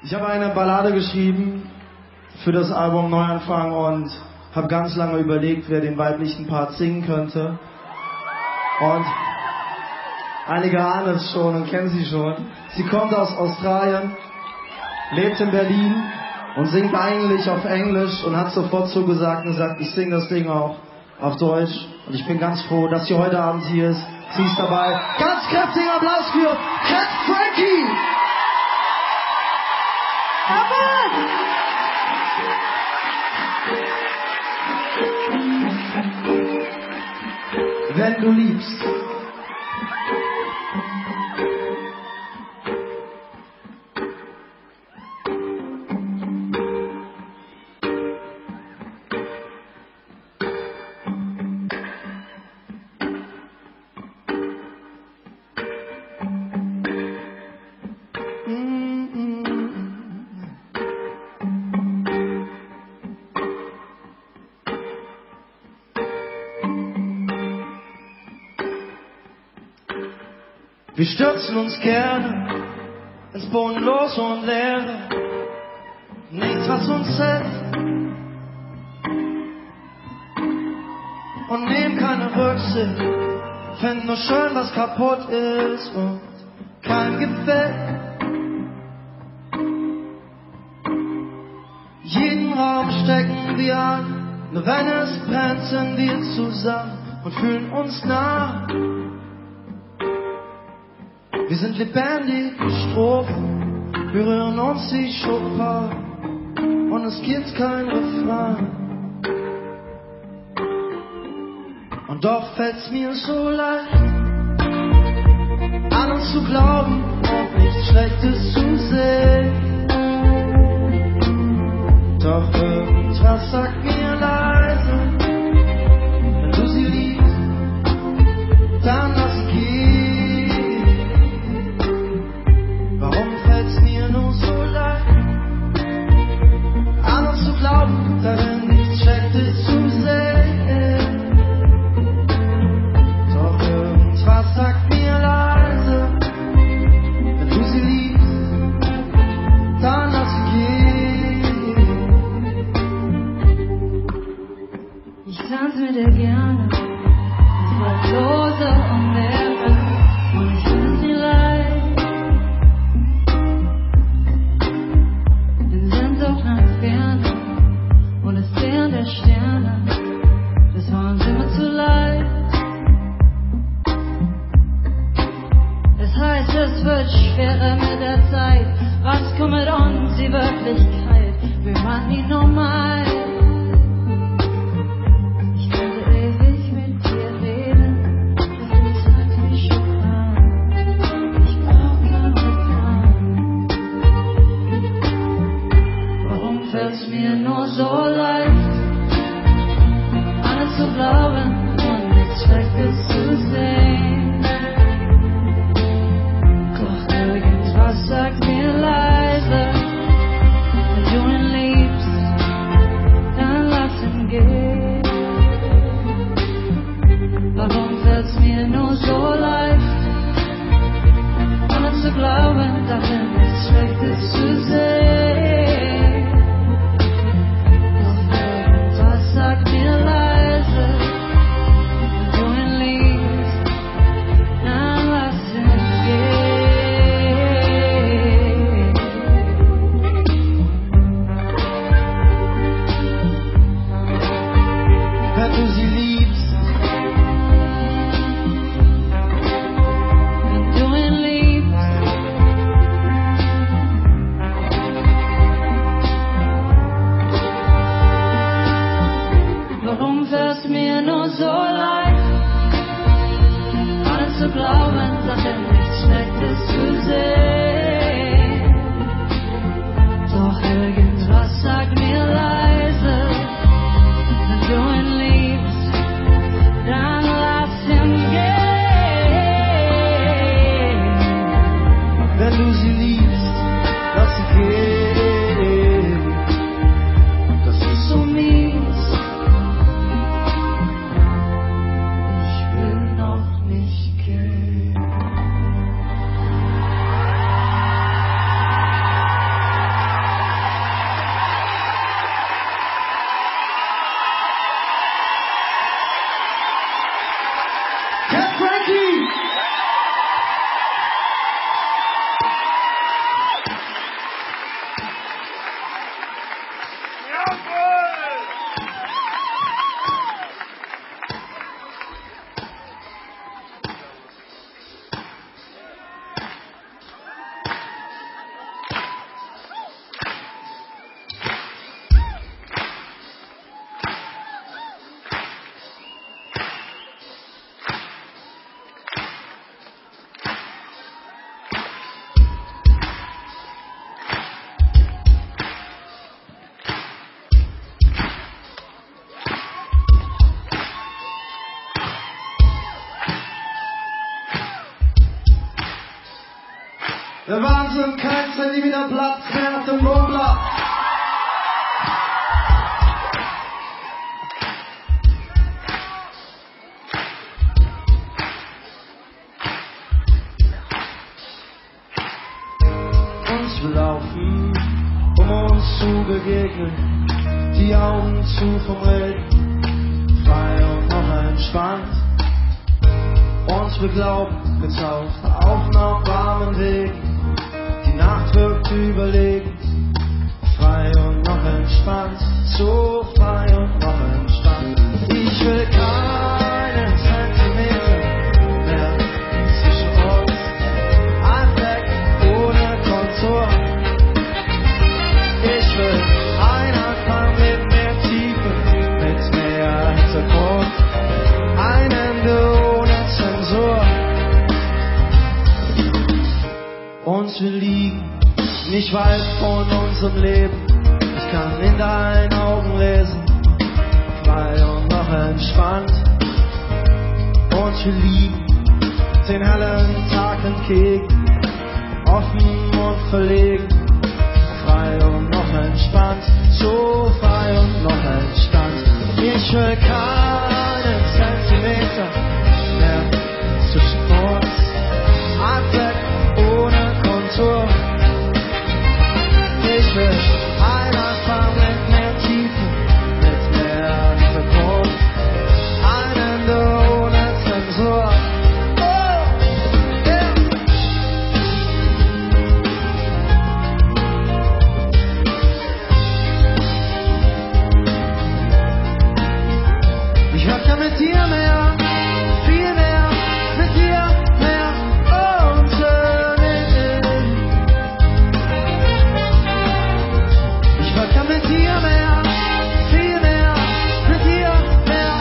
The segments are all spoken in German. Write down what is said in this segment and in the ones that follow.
Ich habe eine Ballade geschrieben für das Album Neuanfang und habe ganz lange überlegt, wer den weiblichen Part singen könnte. Und einige ahnen es schon und kennen sie schon. Sie kommt aus Australien, lebt in Berlin und singt eigentlich auf Englisch und hat sofort zugesagt und gesagt, ich singe das Ding auch auf Deutsch. Und ich bin ganz froh, dass sie heute Abend hier ist. Sie ist dabei. Ganz kräftiger Applaus für Cat Frankie! Wenn du liebst. Wir stürzen uns gerne ins Bodenlose und Leere. Nichts, was uns hält. Und nehmen keine Rücksicht. Finden nur schön, was kaputt ist und kein gefällt. Jeden Raum stecken wir an. Nur wenn es brennt, sind wir zusammen und fühlen uns nah. Wir sind lebendig, die Strophen berühren uns wie Chopin und es gibt kein Refrain. Und doch fällt's mir so leicht, an uns zu glauben und nichts Schlechtes zu sehen. Doch irgendwas sagt mir leise, du sie liebst, Wenn du ihn liebst, warum fällt's mir nur so alles zu glauben, darin nichts Schlechtes zu sehen? Der Wahnsinn, kein Zentimeter Platz mehr auf dem Wohnplatz. Uns wir laufen, um uns zu begegnen, die Augen zu vom Reden, frei und noch entspannt. Uns wir glauben, getaucht auf noch warmen Wegen, die Überlegen, frei und noch entspannt, so nicht weit von unserem Leben. Ich kann in deinen Augen lesen, frei und noch entspannt. Und wir lieben den hellen Tag entgegen, offen und verlegen, frei und noch entspannt, so frei und noch entspannt. Ich will keinen Zentimeter Ich möchte mit dir mehr, viel mehr, mit dir mehr unternehmen. Ich möchte mit dir mehr, viel mehr, mit dir mehr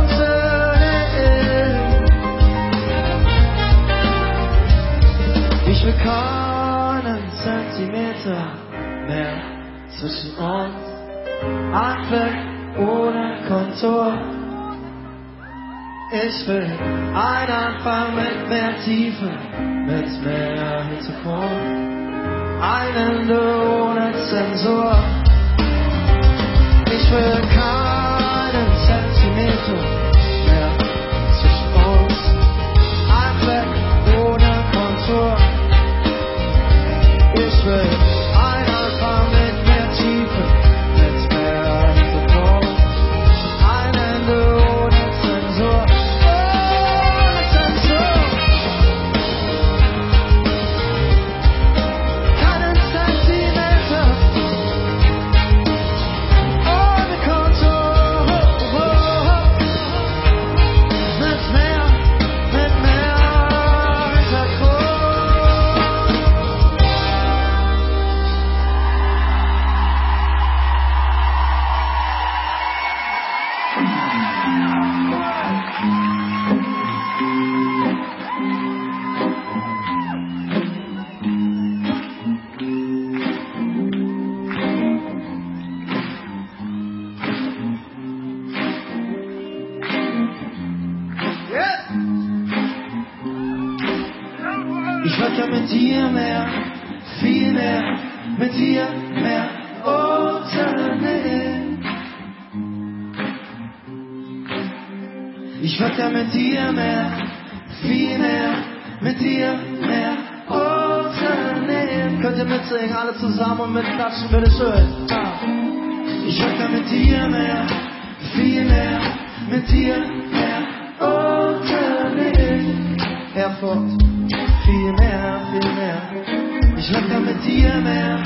unternehmen. Ich will keinen Zentimeter mehr zwischen uns. Ein ohne Kontur. Ich will ein Anfang mit mehr Tiefe, mit mehr Hintergrund. Ein Ende Ich ja mit dir mehr, viel mehr, mit dir mehr unternehmen. Ich ja mit dir mehr, viel mehr, mit dir mehr unternehmen. Könnt ihr mitsingen, alle zusammen und mitklatschen, bitteschön. Ja. Ich ja mit dir mehr, viel mehr, mit dir mehr unternehmen. Erfurt, viel mehr, viel mehr. Ich möchte mit dir mehr,